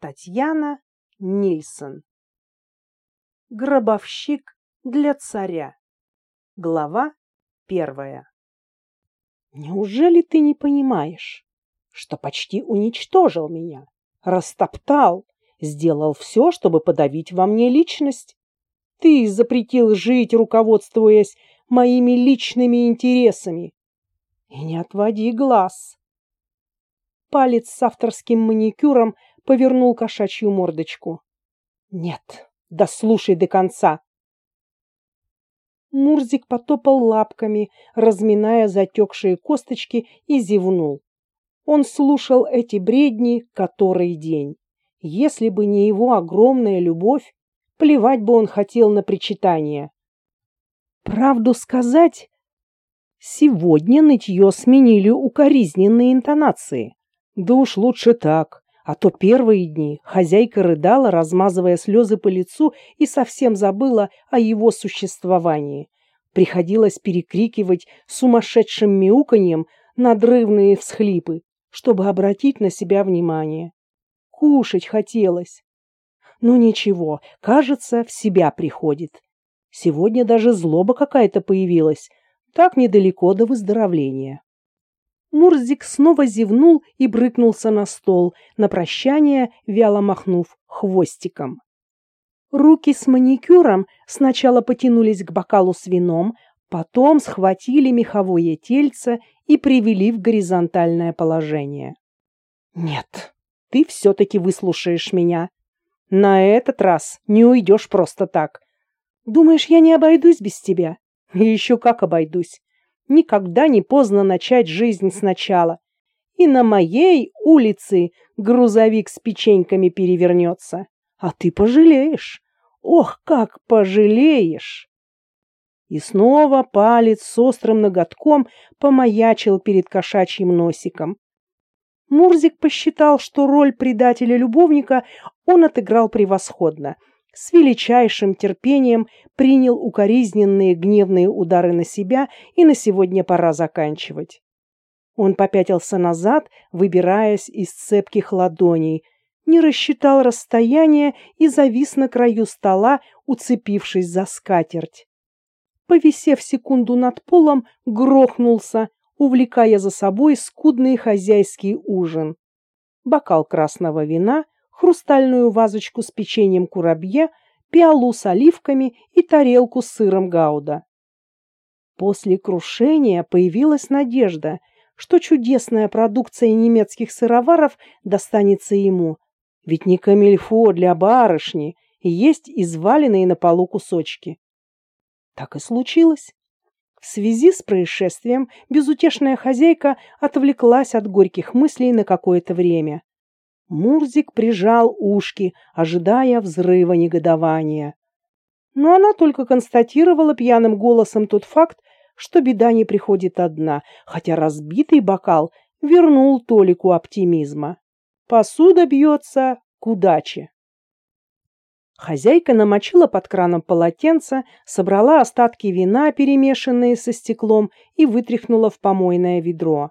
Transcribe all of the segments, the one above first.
Татьяна Нильсон. Гробовщик для царя. Глава первая. Неужели ты не понимаешь, что почти уничтожил меня, растоптал, сделал все, чтобы подавить во мне личность? Ты запретил жить, руководствуясь моими личными интересами. И не отводи глаз. Палец с авторским маникюром повернул кошачью мордочку. Нет, дослушай до конца. Мурзик потопал лапками, разминая затекшие косточки, и зевнул. Он слушал эти бредни который день. Если бы не его огромная любовь, плевать бы он хотел на причитание. Правду сказать, сегодня нытье сменили укоризненные интонации. Да уж лучше так. А то первые дни хозяйка рыдала, размазывая слезы по лицу, и совсем забыла о его существовании. Приходилось перекрикивать сумасшедшим мяуканьем надрывные всхлипы, чтобы обратить на себя внимание. Кушать хотелось. Но ничего, кажется, в себя приходит. Сегодня даже злоба какая-то появилась, так недалеко до выздоровления. Мурзик снова зевнул и брыкнулся на стол, на прощание вяло махнув хвостиком. Руки с маникюром сначала потянулись к бокалу с вином, потом схватили меховое тельце и привели в горизонтальное положение. «Нет, ты все-таки выслушаешь меня. На этот раз не уйдешь просто так. Думаешь, я не обойдусь без тебя? Еще как обойдусь никогда не поздно начать жизнь сначала. И на моей улице грузовик с печеньками перевернется. А ты пожалеешь. Ох, как пожалеешь! И снова палец с острым ноготком помаячил перед кошачьим носиком. Мурзик посчитал, что роль предателя-любовника он отыграл превосходно — с величайшим терпением принял укоризненные гневные удары на себя, и на сегодня пора заканчивать. Он попятился назад, выбираясь из цепких ладоней, не рассчитал расстояние и завис на краю стола, уцепившись за скатерть. Повисев секунду над полом, грохнулся, увлекая за собой скудный хозяйский ужин. Бокал красного вина — хрустальную вазочку с печеньем курабье, пиалу с оливками и тарелку с сыром гауда. После крушения появилась надежда, что чудесная продукция немецких сыроваров достанется ему. Ведь не камильфо для барышни, есть изваленные на полу кусочки. Так и случилось. В связи с происшествием безутешная хозяйка отвлеклась от горьких мыслей на какое-то время. Мурзик прижал ушки, ожидая взрыва негодования. Но она только констатировала пьяным голосом тот факт, что беда не приходит одна, хотя разбитый бокал вернул Толику оптимизма. Посуда бьется к удаче. Хозяйка намочила под краном полотенце, собрала остатки вина, перемешанные со стеклом, и вытряхнула в помойное ведро.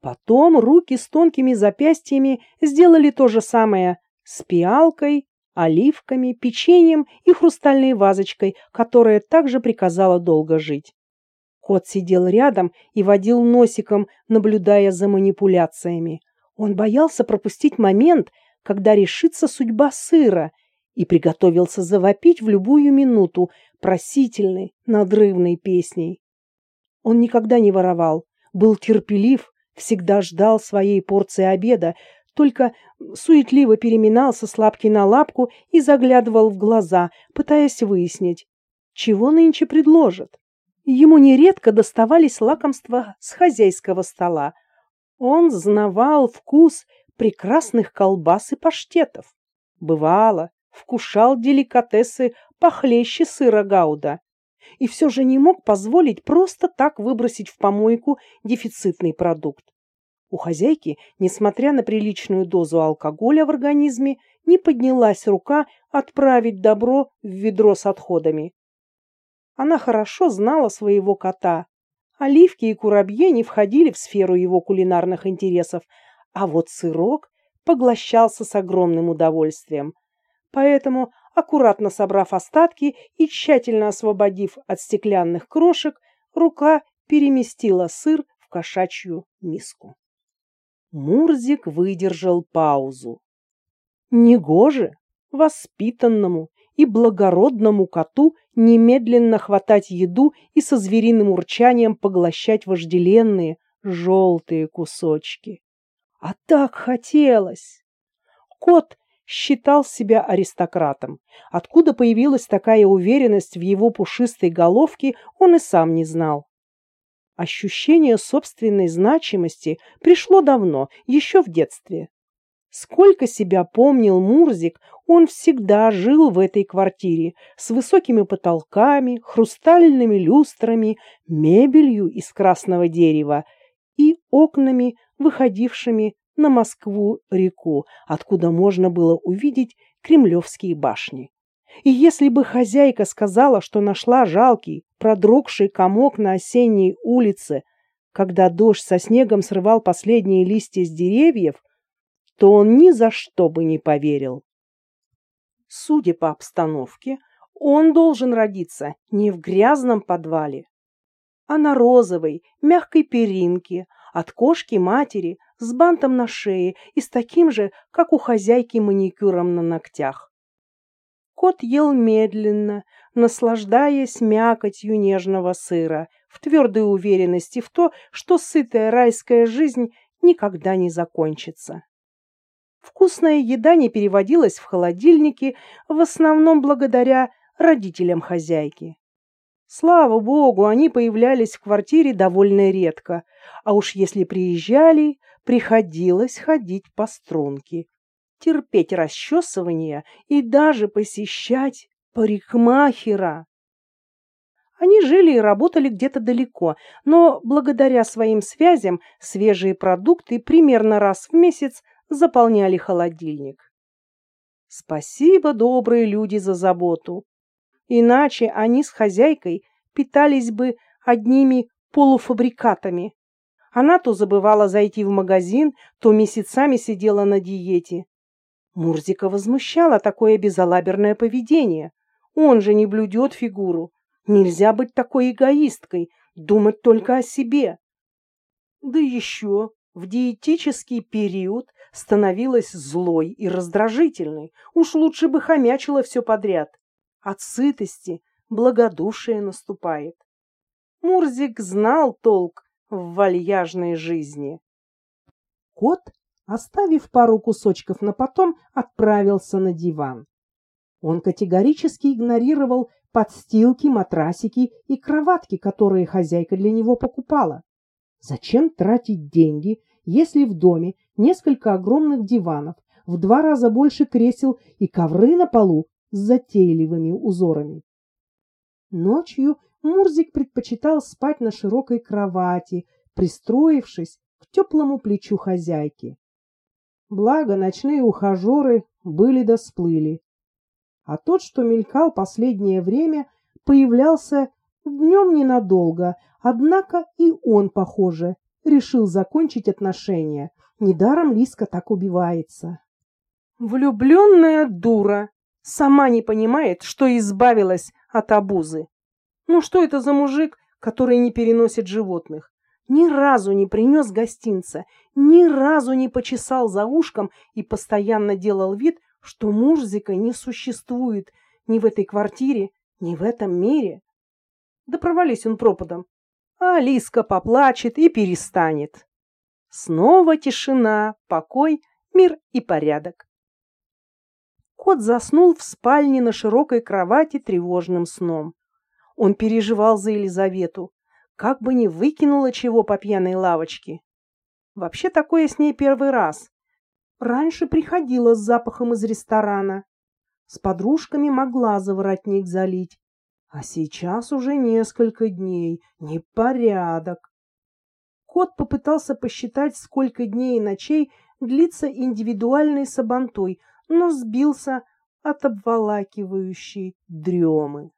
Потом руки с тонкими запястьями сделали то же самое с пиалкой, оливками, печеньем и хрустальной вазочкой, которая также приказала долго жить. Кот сидел рядом и водил носиком, наблюдая за манипуляциями. Он боялся пропустить момент, когда решится судьба сыра, и приготовился завопить в любую минуту просительной, надрывной песней. Он никогда не воровал, был терпелив, всегда ждал своей порции обеда, только суетливо переминался с лапки на лапку и заглядывал в глаза, пытаясь выяснить, чего нынче предложат. Ему нередко доставались лакомства с хозяйского стола. Он знавал вкус прекрасных колбас и паштетов. Бывало, вкушал деликатесы похлеще сыра гауда. И все же не мог позволить просто так выбросить в помойку дефицитный продукт. У хозяйки, несмотря на приличную дозу алкоголя в организме, не поднялась рука отправить добро в ведро с отходами. Она хорошо знала своего кота. Оливки и курабье не входили в сферу его кулинарных интересов, а вот сырок поглощался с огромным удовольствием. Поэтому, аккуратно собрав остатки и тщательно освободив от стеклянных крошек, рука переместила сыр в кошачью миску. Мурзик выдержал паузу. Негоже воспитанному и благородному коту немедленно хватать еду и со звериным урчанием поглощать вожделенные желтые кусочки. А так хотелось! Кот считал себя аристократом. Откуда появилась такая уверенность в его пушистой головке, он и сам не знал. Ощущение собственной значимости пришло давно, еще в детстве. Сколько себя помнил Мурзик, он всегда жил в этой квартире с высокими потолками, хрустальными люстрами, мебелью из красного дерева и окнами, выходившими на Москву-реку, откуда можно было увидеть кремлевские башни. И если бы хозяйка сказала, что нашла жалкий, продрогший комок на осенней улице, когда дождь со снегом срывал последние листья с деревьев, то он ни за что бы не поверил. Судя по обстановке, он должен родиться не в грязном подвале, а на розовой, мягкой перинке от кошки-матери с бантом на шее и с таким же, как у хозяйки, маникюром на ногтях. Кот ел медленно, наслаждаясь мякотью нежного сыра, в твердой уверенности в то, что сытая райская жизнь никогда не закончится. Вкусная еда не переводилась в холодильники, в основном благодаря родителям хозяйки. Слава богу, они появлялись в квартире довольно редко, а уж если приезжали, приходилось ходить по струнке терпеть расчесывание и даже посещать парикмахера. Они жили и работали где-то далеко, но благодаря своим связям свежие продукты примерно раз в месяц заполняли холодильник. Спасибо, добрые люди, за заботу. Иначе они с хозяйкой питались бы одними полуфабрикатами. Она то забывала зайти в магазин, то месяцами сидела на диете. Мурзика возмущало такое безалаберное поведение. Он же не блюдет фигуру. Нельзя быть такой эгоисткой, думать только о себе. Да еще в диетический период становилась злой и раздражительной. Уж лучше бы хомячила все подряд. От сытости благодушие наступает. Мурзик знал толк в вальяжной жизни. Кот оставив пару кусочков на потом, отправился на диван. Он категорически игнорировал подстилки, матрасики и кроватки, которые хозяйка для него покупала. Зачем тратить деньги, если в доме несколько огромных диванов, в два раза больше кресел и ковры на полу с затейливыми узорами? Ночью Мурзик предпочитал спать на широкой кровати, пристроившись к теплому плечу хозяйки. Благо, ночные ухажеры были да сплыли. А тот, что мелькал последнее время, появлялся днем ненадолго, однако и он, похоже, решил закончить отношения. Недаром Лиска так убивается. Влюбленная дура сама не понимает, что избавилась от обузы. Ну что это за мужик, который не переносит животных? Ни разу не принес гостинца, ни разу не почесал за ушком и постоянно делал вид, что Мурзика не существует ни в этой квартире, ни в этом мире. Да провались он пропадом. А Алиска поплачет и перестанет. Снова тишина, покой, мир и порядок. Кот заснул в спальне на широкой кровати тревожным сном. Он переживал за Елизавету, как бы не выкинула чего по пьяной лавочке. Вообще такое с ней первый раз. Раньше приходила с запахом из ресторана. С подружками могла за воротник залить. А сейчас уже несколько дней. Непорядок. Кот попытался посчитать, сколько дней и ночей длится индивидуальный сабантуй, но сбился от обволакивающей дремы.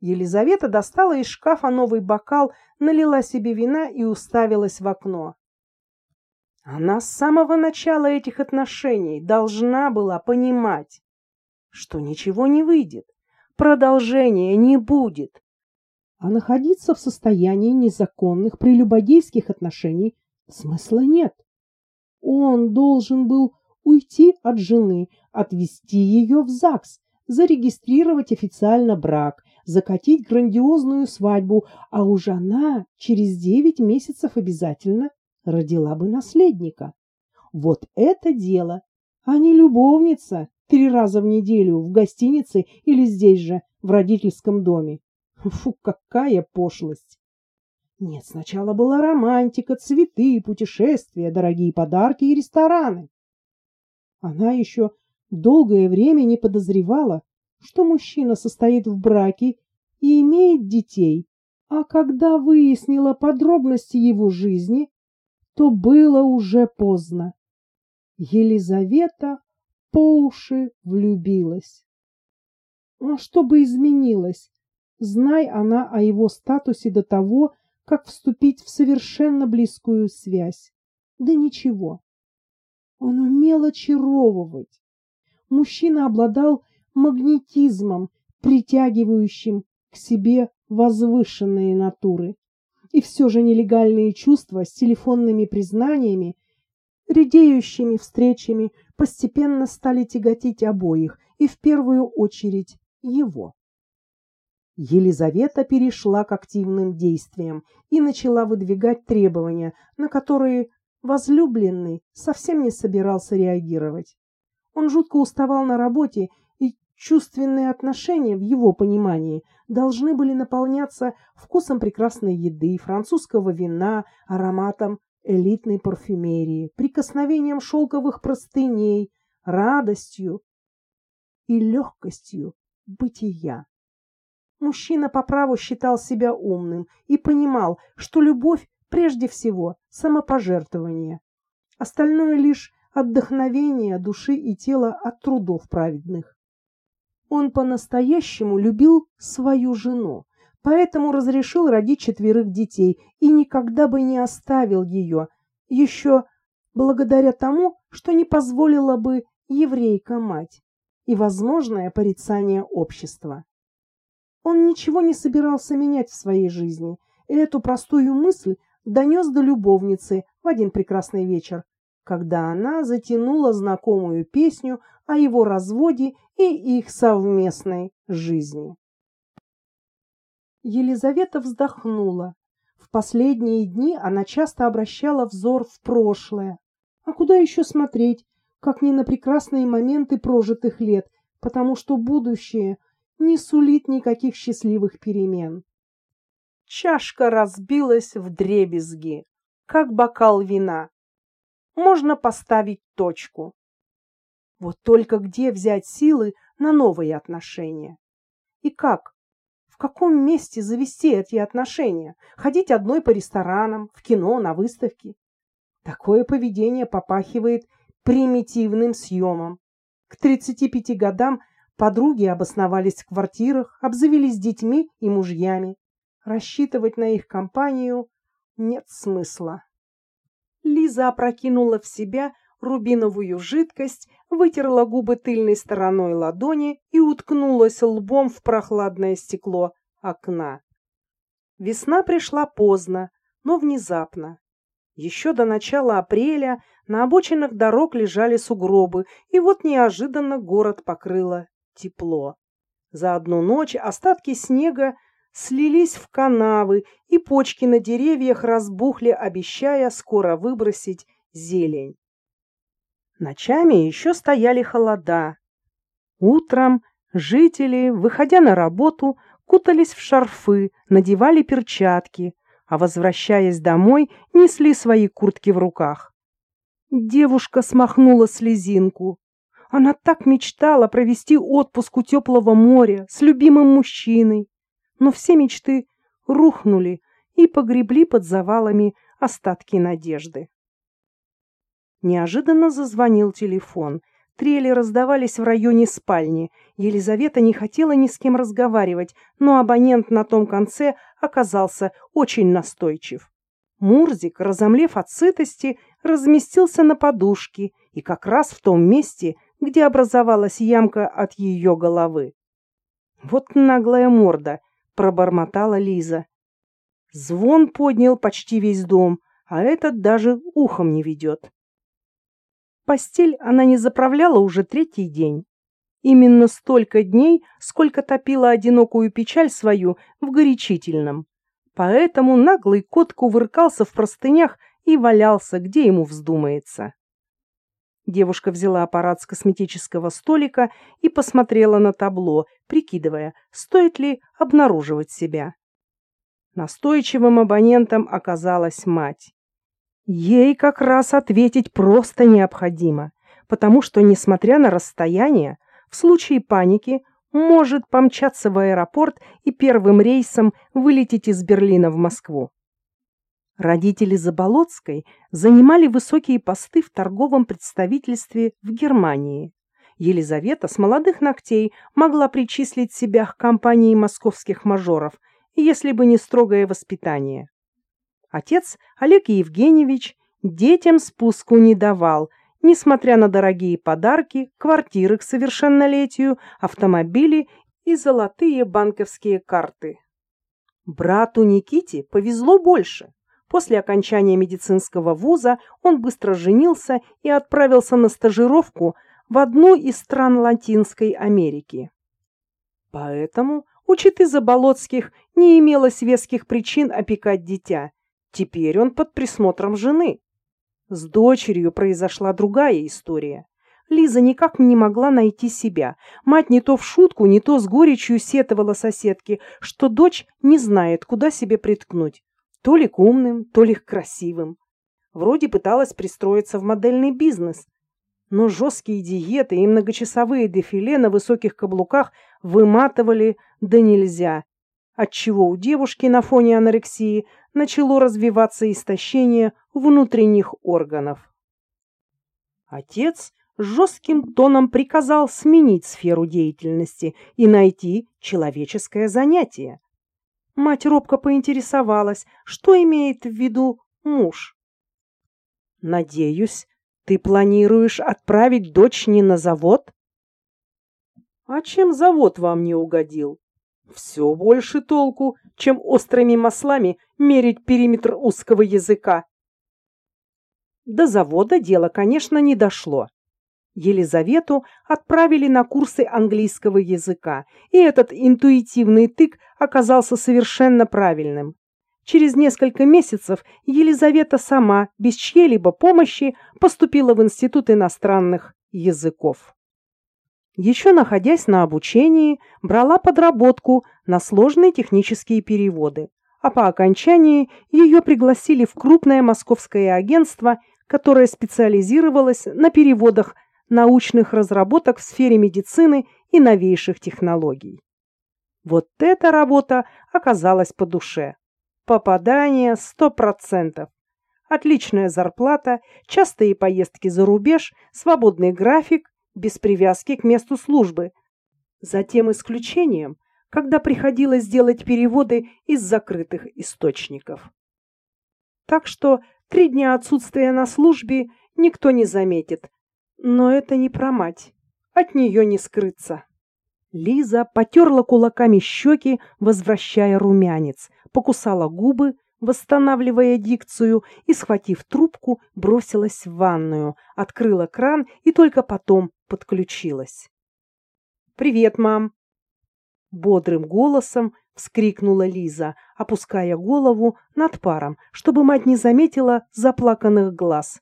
Елизавета достала из шкафа новый бокал, налила себе вина и уставилась в окно. Она с самого начала этих отношений должна была понимать, что ничего не выйдет, продолжения не будет. А находиться в состоянии незаконных прелюбодейских отношений смысла нет. Он должен был уйти от жены, отвезти ее в ЗАГС, зарегистрировать официально брак, закатить грандиозную свадьбу, а уж она через девять месяцев обязательно родила бы наследника. Вот это дело, а не любовница три раза в неделю в гостинице или здесь же, в родительском доме. Фу, какая пошлость! Нет, сначала была романтика, цветы, путешествия, дорогие подарки и рестораны. Она еще долгое время не подозревала, что мужчина состоит в браке и имеет детей, а когда выяснила подробности его жизни, то было уже поздно. Елизавета по уши влюбилась. А что бы изменилось, знай она о его статусе до того, как вступить в совершенно близкую связь? Да ничего. Он умел очаровывать. Мужчина обладал магнетизмом, притягивающим к себе возвышенные натуры. И все же нелегальные чувства с телефонными признаниями, редеющими встречами постепенно стали тяготить обоих, и в первую очередь его. Елизавета перешла к активным действиям и начала выдвигать требования, на которые возлюбленный совсем не собирался реагировать. Он жутко уставал на работе, чувственные отношения в его понимании должны были наполняться вкусом прекрасной еды, французского вина, ароматом элитной парфюмерии, прикосновением шелковых простыней, радостью и легкостью бытия. Мужчина по праву считал себя умным и понимал, что любовь прежде всего самопожертвование. Остальное лишь отдохновение души и тела от трудов праведных. Он по-настоящему любил свою жену, поэтому разрешил родить четверых детей и никогда бы не оставил ее, еще благодаря тому, что не позволила бы еврейка-мать и возможное порицание общества. Он ничего не собирался менять в своей жизни, и эту простую мысль донес до любовницы в один прекрасный вечер, когда она затянула знакомую песню о его разводе и их совместной жизни. Елизавета вздохнула. В последние дни она часто обращала взор в прошлое. А куда еще смотреть, как не на прекрасные моменты прожитых лет, потому что будущее не сулит никаких счастливых перемен. Чашка разбилась в дребезги, как бокал вина. Можно поставить точку. Вот только где взять силы на новые отношения? И как в каком месте завести эти отношения? Ходить одной по ресторанам, в кино, на выставки? Такое поведение попахивает примитивным съемом. К 35 годам подруги обосновались в квартирах, обзавелись детьми и мужьями. Рассчитывать на их компанию нет смысла. Лиза опрокинула в себя рубиновую жидкость, вытерла губы тыльной стороной ладони и уткнулась лбом в прохладное стекло окна. Весна пришла поздно, но внезапно. Еще до начала апреля на обочинах дорог лежали сугробы, и вот неожиданно город покрыло тепло. За одну ночь остатки снега слились в канавы, и почки на деревьях разбухли, обещая скоро выбросить зелень. Ночами еще стояли холода. Утром жители, выходя на работу, кутались в шарфы, надевали перчатки, а, возвращаясь домой, несли свои куртки в руках. Девушка смахнула слезинку. Она так мечтала провести отпуск у теплого моря с любимым мужчиной. Но все мечты рухнули и погребли под завалами остатки надежды. Неожиданно зазвонил телефон. Трели раздавались в районе спальни. Елизавета не хотела ни с кем разговаривать, но абонент на том конце оказался очень настойчив. Мурзик, разомлев от сытости, разместился на подушке и как раз в том месте, где образовалась ямка от ее головы. «Вот наглая морда!» — пробормотала Лиза. Звон поднял почти весь дом, а этот даже ухом не ведет. Постель она не заправляла уже третий день. Именно столько дней, сколько топила одинокую печаль свою в горячительном. Поэтому наглый кот кувыркался в простынях и валялся, где ему вздумается. Девушка взяла аппарат с косметического столика и посмотрела на табло, прикидывая, стоит ли обнаруживать себя. Настойчивым абонентом оказалась мать. Ей как раз ответить просто необходимо, потому что, несмотря на расстояние, в случае паники может помчаться в аэропорт и первым рейсом вылететь из Берлина в Москву. Родители Заболоцкой занимали высокие посты в торговом представительстве в Германии. Елизавета с молодых ногтей могла причислить себя к компании московских мажоров, если бы не строгое воспитание. Отец, Олег Евгеньевич, детям спуску не давал, несмотря на дорогие подарки, квартиры к совершеннолетию, автомобили и золотые банковские карты. Брату Никите повезло больше. После окончания медицинского вуза он быстро женился и отправился на стажировку в одну из стран Латинской Америки. Поэтому у Читы Заболоцких не имелось веских причин опекать дитя. Теперь он под присмотром жены. С дочерью произошла другая история. Лиза никак не могла найти себя. Мать не то в шутку, не то с горечью сетовала соседке, что дочь не знает, куда себе приткнуть. То ли к умным, то ли к красивым. Вроде пыталась пристроиться в модельный бизнес. Но жесткие диеты и многочасовые дефиле на высоких каблуках выматывали да нельзя, отчего у девушки на фоне анорексии начало развиваться истощение внутренних органов. Отец жестким тоном приказал сменить сферу деятельности и найти человеческое занятие. Мать робко поинтересовалась, что имеет в виду муж. «Надеюсь, ты планируешь отправить дочь не на завод?» «А чем завод вам не угодил?» «Все больше толку, чем острыми маслами мерить периметр узкого языка». До завода дело, конечно, не дошло. Елизавету отправили на курсы английского языка, и этот интуитивный тык оказался совершенно правильным. Через несколько месяцев Елизавета сама, без чьей-либо помощи, поступила в Институт иностранных языков. Еще находясь на обучении, брала подработку на сложные технические переводы, а по окончании ее пригласили в крупное московское агентство, которое специализировалось на переводах научных разработок в сфере медицины и новейших технологий. Вот эта работа оказалась по душе. Попадание сто процентов. Отличная зарплата, частые поездки за рубеж, свободный график, без привязки к месту службы. За тем исключением, когда приходилось делать переводы из закрытых источников. Так что три дня отсутствия на службе никто не заметит, но это не про мать. От нее не скрыться. Лиза потерла кулаками щеки, возвращая румянец, покусала губы, восстанавливая дикцию, и, схватив трубку, бросилась в ванную, открыла кран и только потом подключилась. «Привет, мам!» Бодрым голосом вскрикнула Лиза, опуская голову над паром, чтобы мать не заметила заплаканных глаз.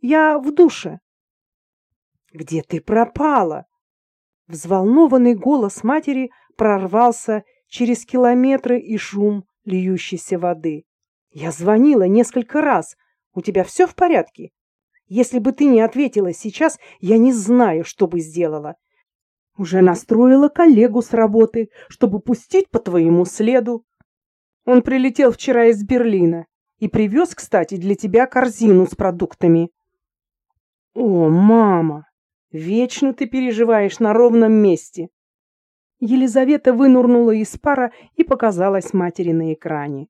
«Я в душе!» Где ты пропала? Взволнованный голос матери прорвался через километры и шум льющейся воды. Я звонила несколько раз. У тебя все в порядке? Если бы ты не ответила сейчас, я не знаю, что бы сделала. Уже настроила коллегу с работы, чтобы пустить по твоему следу. Он прилетел вчера из Берлина и привез, кстати, для тебя корзину с продуктами. О, мама! Вечно ты переживаешь на ровном месте. Елизавета вынурнула из пара и показалась матери на экране.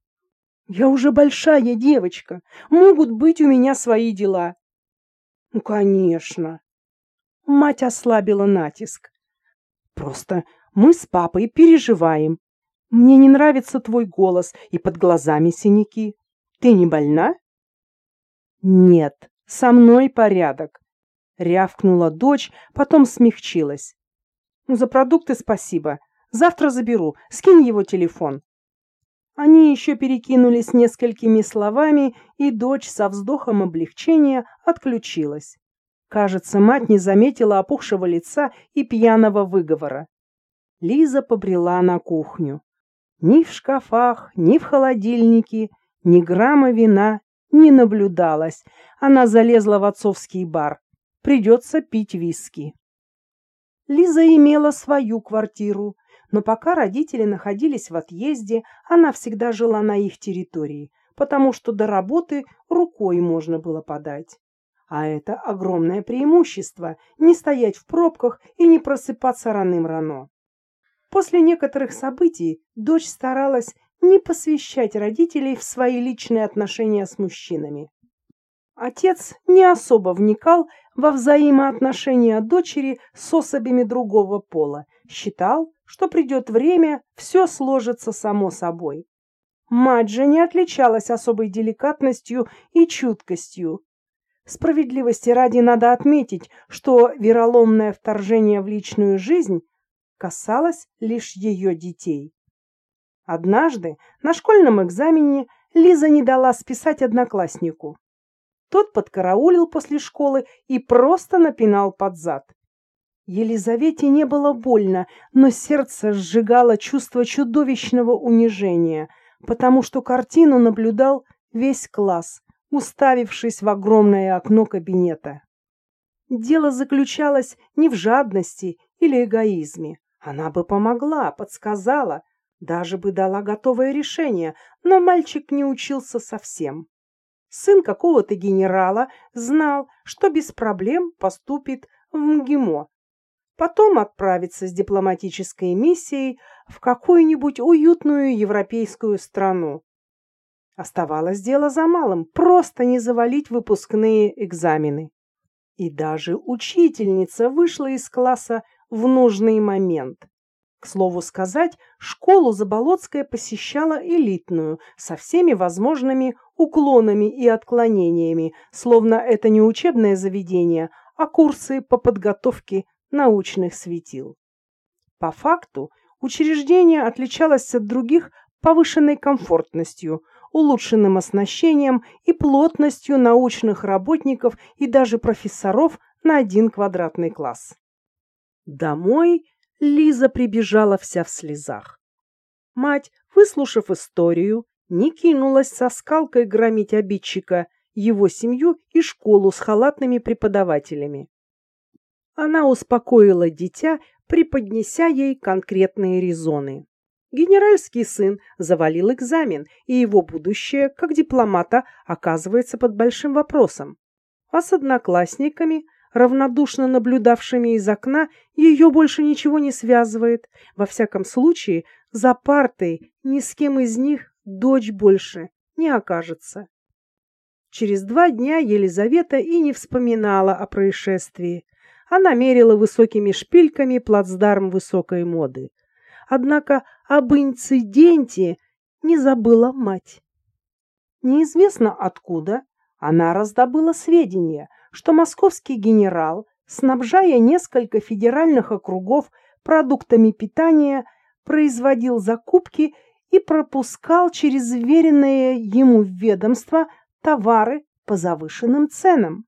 Я уже большая девочка, могут быть у меня свои дела. Ну, конечно. Мать ослабила натиск. Просто мы с папой переживаем. Мне не нравится твой голос и под глазами синяки. Ты не больна? Нет, со мной порядок. Рявкнула дочь, потом смягчилась. Ну, за продукты спасибо. Завтра заберу. Скинь его телефон. Они еще перекинулись несколькими словами, и дочь со вздохом облегчения отключилась. Кажется, мать не заметила опухшего лица и пьяного выговора. Лиза побрела на кухню. Ни в шкафах, ни в холодильнике, ни грамма вина не наблюдалось. Она залезла в отцовский бар. Придется пить виски. Лиза имела свою квартиру, но пока родители находились в отъезде, она всегда жила на их территории, потому что до работы рукой можно было подать. А это огромное преимущество – не стоять в пробках и не просыпаться раным-рано. После некоторых событий дочь старалась не посвящать родителей в свои личные отношения с мужчинами. Отец не особо вникал во взаимоотношения дочери с особями другого пола, считал, что придет время, все сложится само собой. Мать же не отличалась особой деликатностью и чуткостью. Справедливости ради надо отметить, что вероломное вторжение в личную жизнь касалось лишь ее детей. Однажды на школьном экзамене Лиза не дала списать однокласснику. Тот подкараулил после школы и просто напинал под зад. Елизавете не было больно, но сердце сжигало чувство чудовищного унижения, потому что картину наблюдал весь класс, уставившись в огромное окно кабинета. Дело заключалось не в жадности или эгоизме. Она бы помогла, подсказала, даже бы дала готовое решение, но мальчик не учился совсем. Сын какого-то генерала знал, что без проблем поступит в МГИМО. Потом отправится с дипломатической миссией в какую-нибудь уютную европейскую страну. Оставалось дело за малым – просто не завалить выпускные экзамены. И даже учительница вышла из класса в нужный момент. К слову сказать, школу Заболоцкая посещала элитную, со всеми возможными уклонами и отклонениями, словно это не учебное заведение, а курсы по подготовке научных светил. По факту, учреждение отличалось от других повышенной комфортностью, улучшенным оснащением и плотностью научных работников и даже профессоров на один квадратный класс. Домой Лиза прибежала вся в слезах. Мать, выслушав историю, не кинулась со скалкой громить обидчика, его семью и школу с халатными преподавателями. Она успокоила дитя, преподнеся ей конкретные резоны. Генеральский сын завалил экзамен, и его будущее как дипломата оказывается под большим вопросом. А с одноклассниками – равнодушно наблюдавшими из окна, ее больше ничего не связывает. Во всяком случае, за партой ни с кем из них дочь больше не окажется. Через два дня Елизавета и не вспоминала о происшествии. Она мерила высокими шпильками плацдарм высокой моды. Однако об инциденте не забыла мать. Неизвестно откуда она раздобыла сведения – что московский генерал, снабжая несколько федеральных округов продуктами питания, производил закупки и пропускал через веренное ему ведомство товары по завышенным ценам.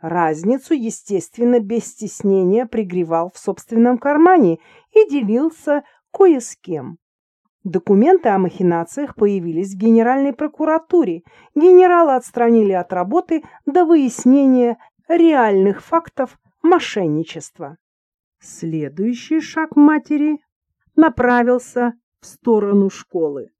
Разницу, естественно, без стеснения пригревал в собственном кармане и делился кое с кем. Документы о махинациях появились в Генеральной прокуратуре. Генерала отстранили от работы до выяснения реальных фактов мошенничества. Следующий шаг матери направился в сторону школы.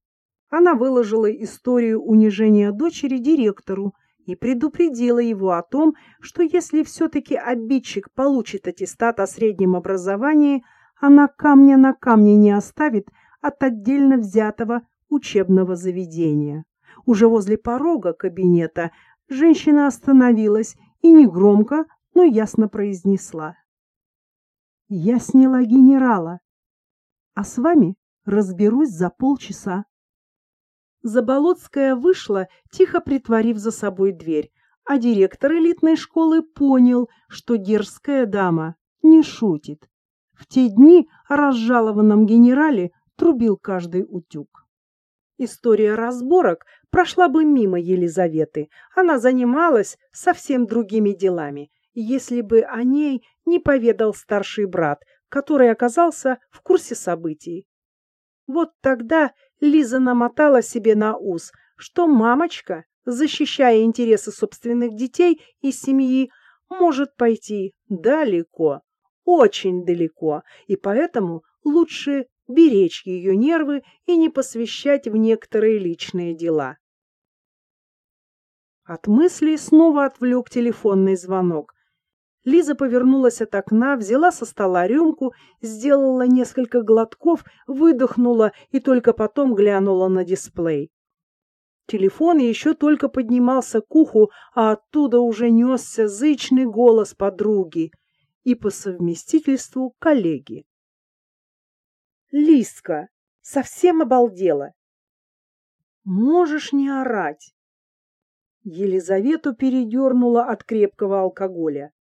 Она выложила историю унижения дочери директору и предупредила его о том, что если все-таки обидчик получит аттестат о среднем образовании, она камня на камне не оставит от отдельно взятого учебного заведения. Уже возле порога кабинета женщина остановилась и негромко, но ясно произнесла. «Я сняла генерала, а с вами разберусь за полчаса». Заболоцкая вышла, тихо притворив за собой дверь, а директор элитной школы понял, что дерзкая дама не шутит. В те дни о разжалованном генерале трубил каждый утюг. История разборок прошла бы мимо Елизаветы. Она занималась совсем другими делами, если бы о ней не поведал старший брат, который оказался в курсе событий. Вот тогда Лиза намотала себе на ус, что мамочка, защищая интересы собственных детей и семьи, может пойти далеко, очень далеко, и поэтому лучше беречь ее нервы и не посвящать в некоторые личные дела. От мыслей снова отвлек телефонный звонок. Лиза повернулась от окна, взяла со стола рюмку, сделала несколько глотков, выдохнула и только потом глянула на дисплей. Телефон еще только поднимался к уху, а оттуда уже несся зычный голос подруги и по совместительству коллеги. Лиска, совсем обалдела. Можешь не орать. Елизавету передернула от крепкого алкоголя.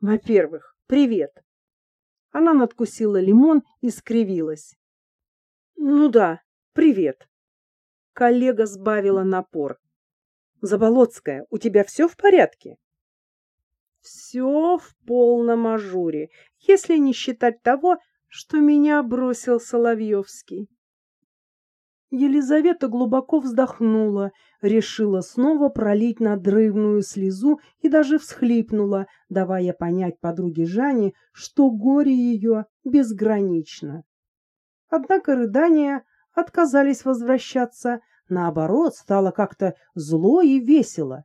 Во-первых, привет. Она надкусила лимон и скривилась. Ну да, привет. Коллега сбавила напор. Заболоцкая, у тебя все в порядке? Все в полном ажуре, если не считать того, что меня бросил Соловьевский. Елизавета глубоко вздохнула, решила снова пролить надрывную слезу и даже всхлипнула, давая понять подруге Жане, что горе ее безгранично. Однако рыдания отказались возвращаться, наоборот, стало как-то зло и весело.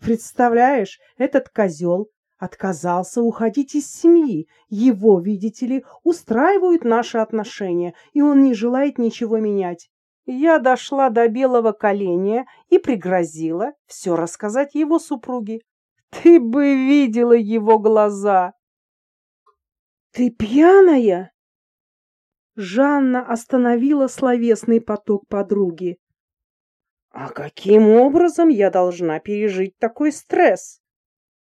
Представляешь, этот козел отказался уходить из семьи. Его, видите ли, устраивают наши отношения, и он не желает ничего менять. Я дошла до белого коленя и пригрозила все рассказать его супруге. Ты бы видела его глаза. Ты пьяная? Жанна остановила словесный поток подруги. А каким образом я должна пережить такой стресс?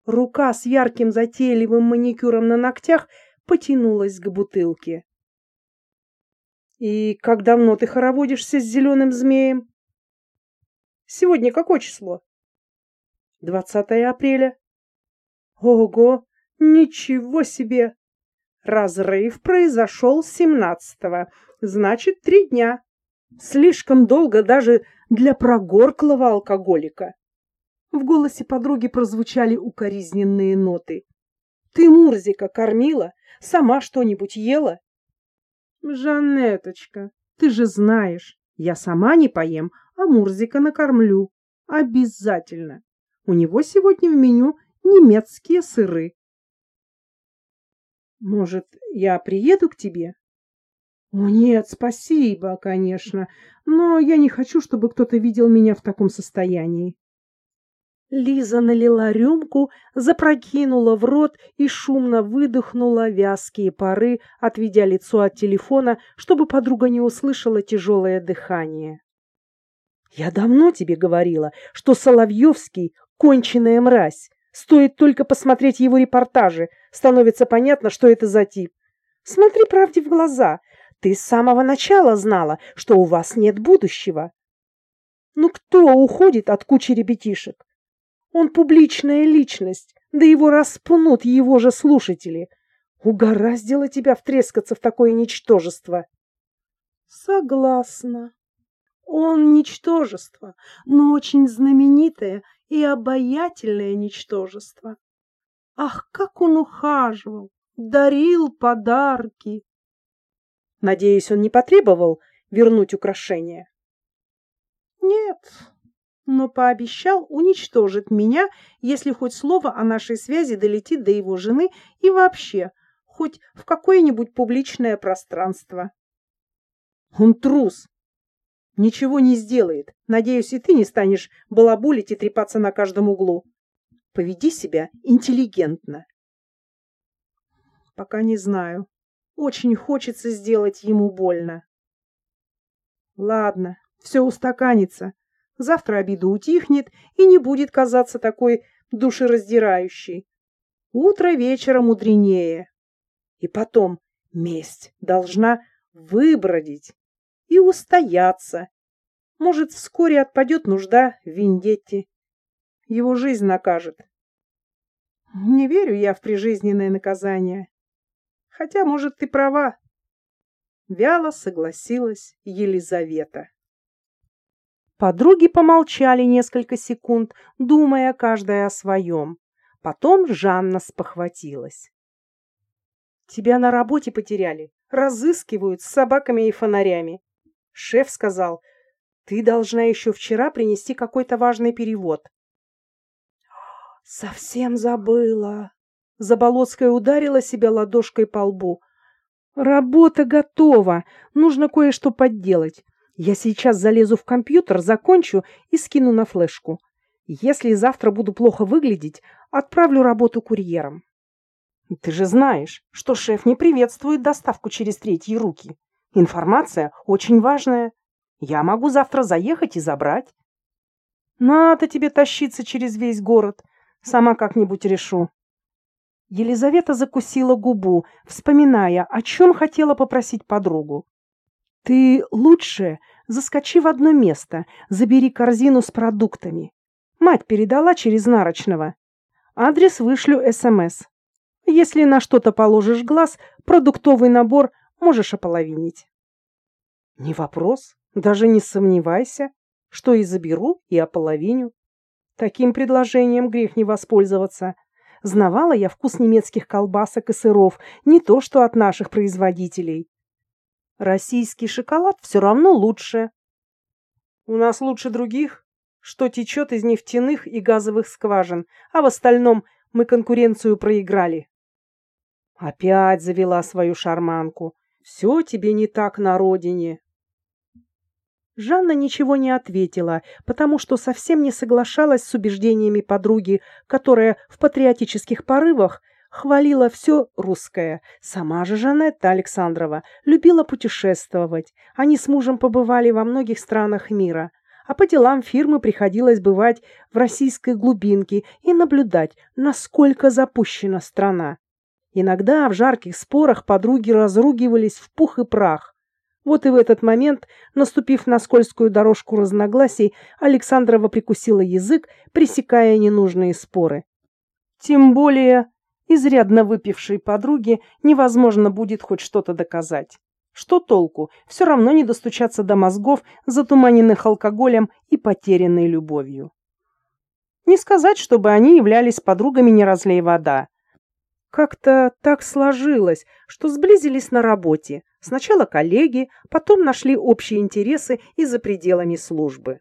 Рука с ярким затейливым маникюром на ногтях потянулась к бутылке. «И как давно ты хороводишься с зеленым змеем?» «Сегодня какое число?» «Двадцатое апреля». «Ого! Ничего себе!» Разрыв произошел семнадцатого, значит, три дня. Слишком долго даже для прогорклого алкоголика. В голосе подруги прозвучали укоризненные ноты. Ты Мурзика кормила? Сама что-нибудь ела? Жанеточка, ты же знаешь, я сама не поем, а Мурзика накормлю. Обязательно. У него сегодня в меню немецкие сыры. Может, я приеду к тебе? О, нет, спасибо, конечно, но я не хочу, чтобы кто-то видел меня в таком состоянии. Лиза налила рюмку, запрокинула в рот и шумно выдохнула вязкие пары, отведя лицо от телефона, чтобы подруга не услышала тяжелое дыхание. «Я давно тебе говорила, что Соловьевский — конченая мразь. Стоит только посмотреть его репортажи, становится понятно, что это за тип. Смотри правде в глаза. Ты с самого начала знала, что у вас нет будущего. Ну кто уходит от кучи ребятишек? Он публичная личность, да его распнут его же слушатели. Угораздило тебя втрескаться в такое ничтожество. Согласна. Он ничтожество, но очень знаменитое и обаятельное ничтожество. Ах, как он ухаживал, дарил подарки. Надеюсь, он не потребовал вернуть украшения? Нет, но пообещал уничтожить меня, если хоть слово о нашей связи долетит до его жены и вообще, хоть в какое-нибудь публичное пространство. Он трус. Ничего не сделает. Надеюсь, и ты не станешь балабулить и трепаться на каждом углу. Поведи себя интеллигентно. Пока не знаю. Очень хочется сделать ему больно. Ладно, все устаканится. Завтра обида утихнет и не будет казаться такой душераздирающей. Утро вечера мудренее. И потом месть должна выбродить и устояться. Может, вскоре отпадет нужда в вендетте. Его жизнь накажет. Не верю я в прижизненное наказание. Хотя, может, ты права. Вяло согласилась Елизавета. Подруги помолчали несколько секунд, думая каждая о своем. Потом Жанна спохватилась. «Тебя на работе потеряли. Разыскивают с собаками и фонарями. Шеф сказал, ты должна еще вчера принести какой-то важный перевод. Совсем забыла. Заболоцкая ударила себя ладошкой по лбу. Работа готова. Нужно кое-что подделать. Я сейчас залезу в компьютер, закончу и скину на флешку. Если завтра буду плохо выглядеть, отправлю работу курьером. Ты же знаешь, что шеф не приветствует доставку через третьи руки. Информация очень важная. Я могу завтра заехать и забрать. Надо тебе тащиться через весь город. Сама как-нибудь решу. Елизавета закусила губу, вспоминая, о чем хотела попросить подругу. Ты лучше заскочи в одно место, забери корзину с продуктами. Мать передала через Нарочного. Адрес вышлю СМС. Если на что-то положишь глаз, продуктовый набор можешь ополовинить. Не вопрос. Даже не сомневайся, что и заберу, и ополовиню. Таким предложением грех не воспользоваться. Знавала я вкус немецких колбасок и сыров, не то что от наших производителей. Российский шоколад все равно лучше. У нас лучше других, что течет из нефтяных и газовых скважин, а в остальном мы конкуренцию проиграли. Опять завела свою шарманку. Все тебе не так на родине. Жанна ничего не ответила, потому что совсем не соглашалась с убеждениями подруги, которая в патриотических порывах хвалила все русское. Сама же Жанетта Александрова любила путешествовать. Они с мужем побывали во многих странах мира. А по делам фирмы приходилось бывать в российской глубинке и наблюдать, насколько запущена страна. Иногда в жарких спорах подруги разругивались в пух и прах. Вот и в этот момент, наступив на скользкую дорожку разногласий, Александрова прикусила язык, пресекая ненужные споры. Тем более, изрядно выпившей подруге невозможно будет хоть что-то доказать. Что толку? Все равно не достучаться до мозгов, затуманенных алкоголем и потерянной любовью. Не сказать, чтобы они являлись подругами «не разлей вода». Как-то так сложилось, что сблизились на работе. Сначала коллеги, потом нашли общие интересы и за пределами службы.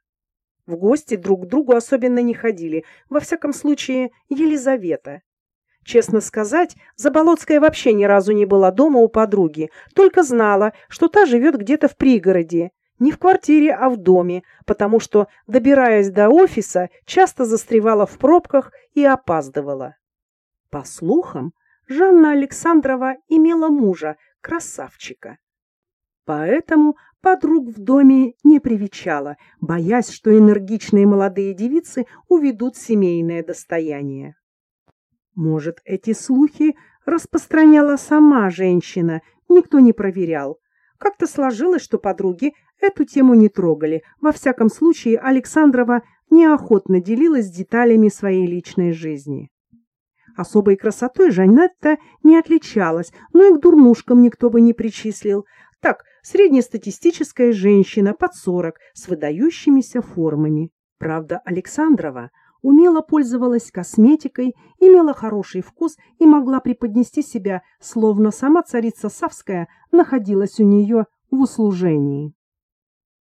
В гости друг к другу особенно не ходили, во всяком случае Елизавета. Честно сказать, Заболоцкая вообще ни разу не была дома у подруги, только знала, что та живет где-то в пригороде, не в квартире, а в доме, потому что, добираясь до офиса, часто застревала в пробках и опаздывала. По слухам, Жанна Александрова имела мужа, красавчика. Поэтому подруг в доме не привечала, боясь, что энергичные молодые девицы уведут семейное достояние. Может, эти слухи распространяла сама женщина, никто не проверял. Как-то сложилось, что подруги эту тему не трогали. Во всяком случае, Александрова неохотно делилась деталями своей личной жизни. Особой красотой Жанетта не отличалась, но и к дурнушкам никто бы не причислил. Так, среднестатистическая женщина под сорок с выдающимися формами. Правда, Александрова умело пользовалась косметикой, имела хороший вкус и могла преподнести себя, словно сама царица Савская находилась у нее в услужении.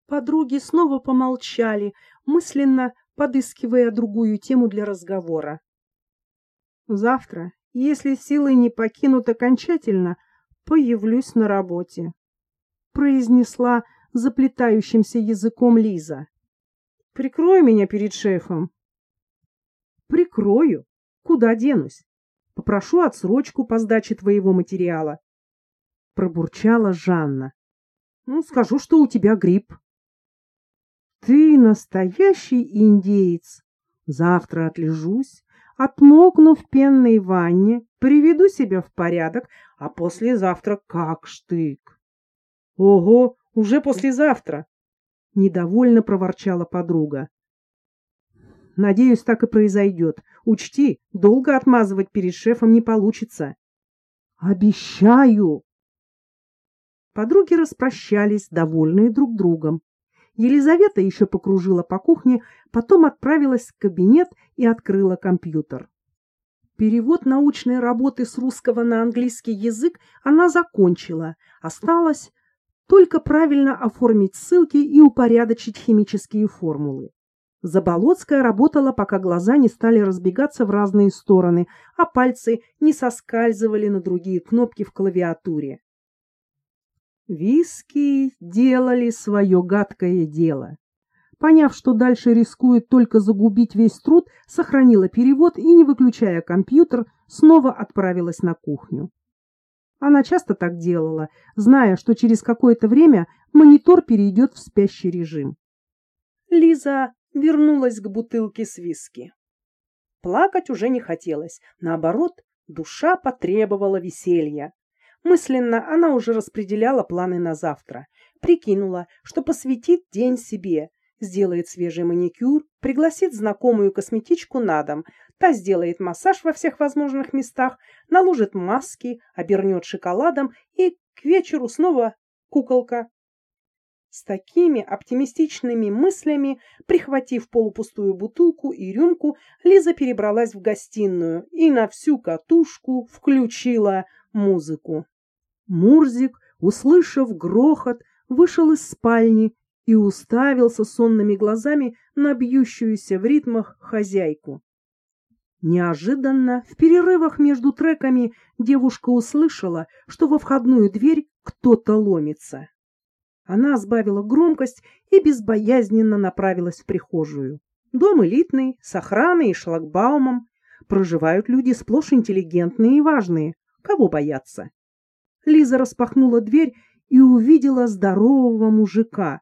Подруги снова помолчали, мысленно подыскивая другую тему для разговора. Завтра, если силы не покинут окончательно, появлюсь на работе, произнесла заплетающимся языком Лиза. Прикрой меня перед шефом. Прикрою, Куда денусь? Попрошу отсрочку по сдаче твоего материала. Пробурчала Жанна. Ну, скажу, что у тебя грипп. Ты настоящий индеец. Завтра отлежусь, отмокну в пенной ванне, приведу себя в порядок, а послезавтра как штык. Ого, уже послезавтра! Недовольно проворчала подруга. Надеюсь, так и произойдет. Учти, долго отмазывать перед шефом не получится. Обещаю. Подруги распрощались, довольные друг другом. Елизавета еще покружила по кухне, потом отправилась в кабинет и открыла компьютер. Перевод научной работы с русского на английский язык она закончила. Осталось только правильно оформить ссылки и упорядочить химические формулы. Заболоцкая работала, пока глаза не стали разбегаться в разные стороны, а пальцы не соскальзывали на другие кнопки в клавиатуре. Виски делали свое гадкое дело. Поняв, что дальше рискует только загубить весь труд, сохранила перевод и, не выключая компьютер, снова отправилась на кухню. Она часто так делала, зная, что через какое-то время монитор перейдет в спящий режим. Лиза вернулась к бутылке с виски. Плакать уже не хотелось, наоборот, душа потребовала веселья. Мысленно она уже распределяла планы на завтра, прикинула, что посвятит день себе, сделает свежий маникюр, пригласит знакомую косметичку на дом, та сделает массаж во всех возможных местах, наложит маски, обернет шоколадом и к вечеру снова куколка. С такими оптимистичными мыслями, прихватив полупустую бутылку и рюмку, Лиза перебралась в гостиную и на всю катушку включила музыку. Мурзик, услышав грохот, вышел из спальни и уставился сонными глазами на бьющуюся в ритмах хозяйку. Неожиданно, в перерывах между треками, девушка услышала, что во входную дверь кто-то ломится. Она сбавила громкость и безбоязненно направилась в прихожую. Дом элитный, с охраной и шлагбаумом. Проживают люди сплошь интеллигентные и важные. Кого бояться? Лиза распахнула дверь и увидела здорового мужика.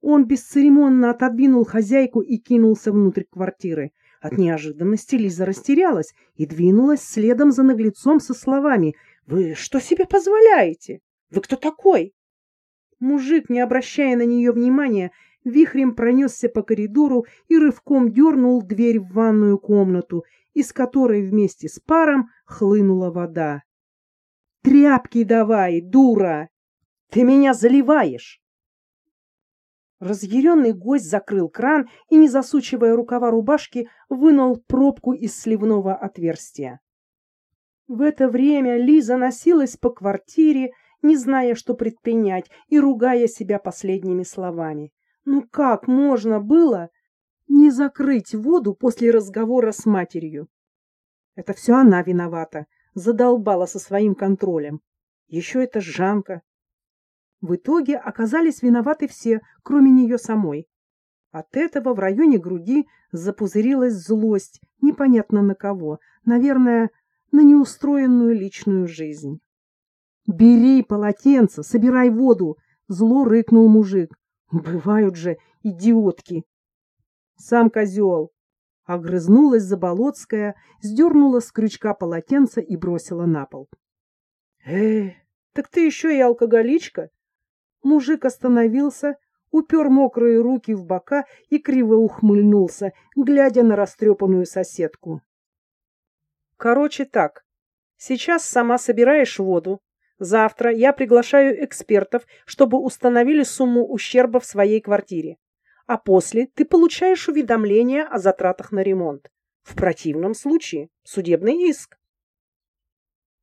Он бесцеремонно отодвинул хозяйку и кинулся внутрь квартиры. От неожиданности Лиза растерялась и двинулась следом за наглецом со словами «Вы что себе позволяете? Вы кто такой?» Мужик, не обращая на нее внимания, вихрем пронесся по коридору и рывком дернул дверь в ванную комнату, из которой вместе с паром хлынула вода. «Тряпки давай, дура! Ты меня заливаешь!» Разъяренный гость закрыл кран и, не засучивая рукава рубашки, вынул пробку из сливного отверстия. В это время Лиза носилась по квартире, не зная, что предпринять, и ругая себя последними словами. Ну как можно было не закрыть воду после разговора с матерью? Это все она виновата, задолбала со своим контролем. Еще это Жанка. В итоге оказались виноваты все, кроме нее самой. От этого в районе груди запузырилась злость, непонятно на кого, наверное, на неустроенную личную жизнь. «Бери полотенце, собирай воду!» — зло рыкнул мужик. «Бывают же идиотки!» «Сам козел!» — огрызнулась Заболоцкая, сдернула с крючка полотенце и бросила на пол. «Э, так ты еще и алкоголичка!» Мужик остановился, упер мокрые руки в бока и криво ухмыльнулся, глядя на растрепанную соседку. «Короче так, сейчас сама собираешь воду, Завтра я приглашаю экспертов, чтобы установили сумму ущерба в своей квартире. А после ты получаешь уведомление о затратах на ремонт. В противном случае судебный иск.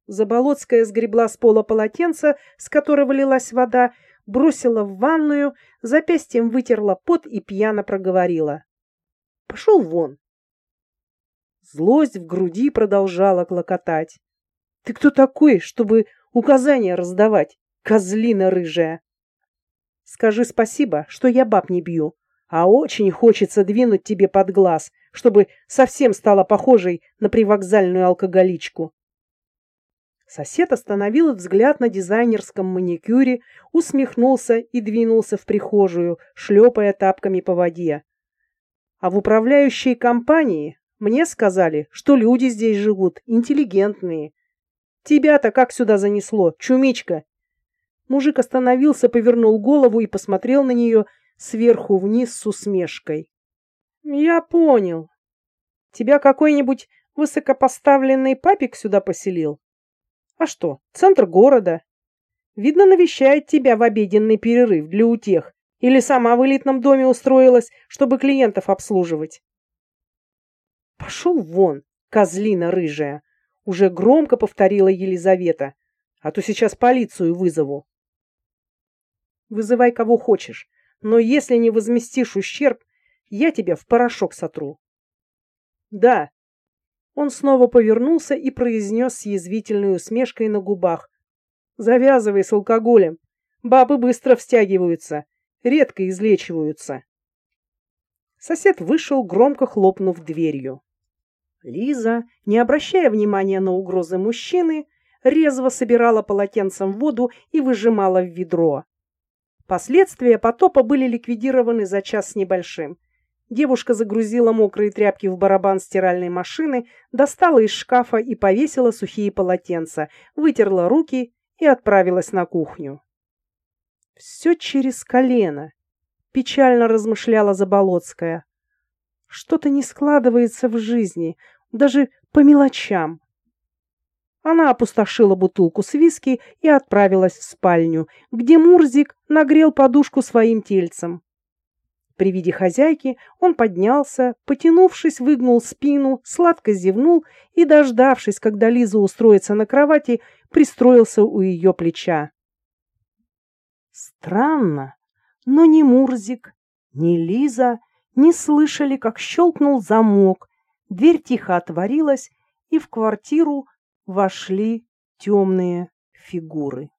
Заболоцкая сгребла с пола полотенце, с которого лилась вода, бросила в ванную, запястьем вытерла пот и пьяно проговорила. «Пошел вон!» Злость в груди продолжала клокотать. «Ты кто такой, чтобы Указания раздавать, козлина рыжая. Скажи спасибо, что я баб не бью, а очень хочется двинуть тебе под глаз, чтобы совсем стала похожей на привокзальную алкоголичку. Сосед остановил взгляд на дизайнерском маникюре, усмехнулся и двинулся в прихожую, шлепая тапками по воде. А в управляющей компании мне сказали, что люди здесь живут интеллигентные. Тебя-то как сюда занесло, чумичка? Мужик остановился, повернул голову и посмотрел на нее сверху вниз с усмешкой. Я понял. Тебя какой-нибудь высокопоставленный папик сюда поселил? А что, центр города. Видно, навещает тебя в обеденный перерыв для утех. Или сама в элитном доме устроилась, чтобы клиентов обслуживать. Пошел вон, козлина рыжая. Уже громко повторила Елизавета. А то сейчас полицию вызову. Вызывай кого хочешь, но если не возместишь ущерб, я тебя в порошок сотру. Да, он снова повернулся и произнес с язвительной усмешкой на губах. «Завязывай с алкоголем. Бабы быстро встягиваются, редко излечиваются». Сосед вышел, громко хлопнув дверью. Лиза, не обращая внимания на угрозы мужчины, резво собирала полотенцем воду и выжимала в ведро. Последствия потопа были ликвидированы за час с небольшим. Девушка загрузила мокрые тряпки в барабан стиральной машины, достала из шкафа и повесила сухие полотенца, вытерла руки и отправилась на кухню. Все через колено, печально размышляла Заболоцкая. Что-то не складывается в жизни, даже по мелочам. Она опустошила бутылку с виски и отправилась в спальню, где Мурзик нагрел подушку своим тельцем. При виде хозяйки он поднялся, потянувшись, выгнул спину, сладко зевнул и, дождавшись, когда Лиза устроится на кровати, пристроился у ее плеча. Странно, но ни Мурзик, ни Лиза не слышали, как щелкнул замок, дверь тихо отворилась, и в квартиру вошли темные фигуры.